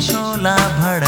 সোলা ভাড়া।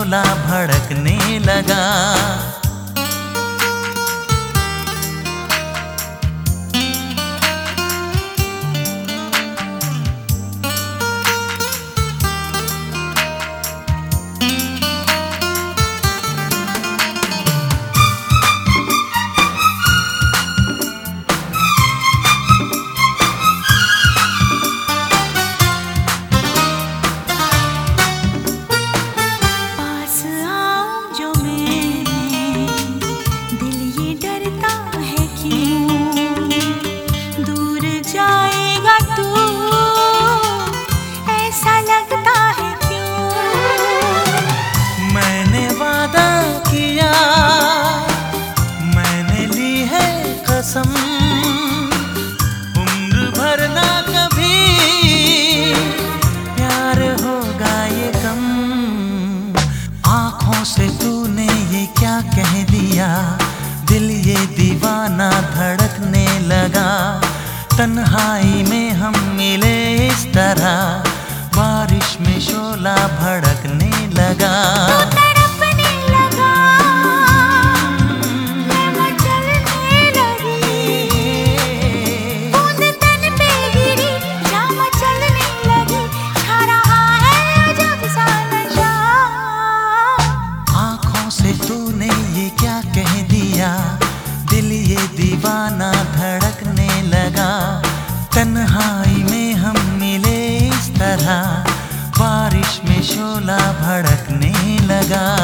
शोला भड़कने लगा। कह दिया, दिल ये दीवाना धड़कने लगा। तन्हाई में हम मिले इस तरह, बारिश में शोला भड़कने लगा। शोला भड़कने लगा।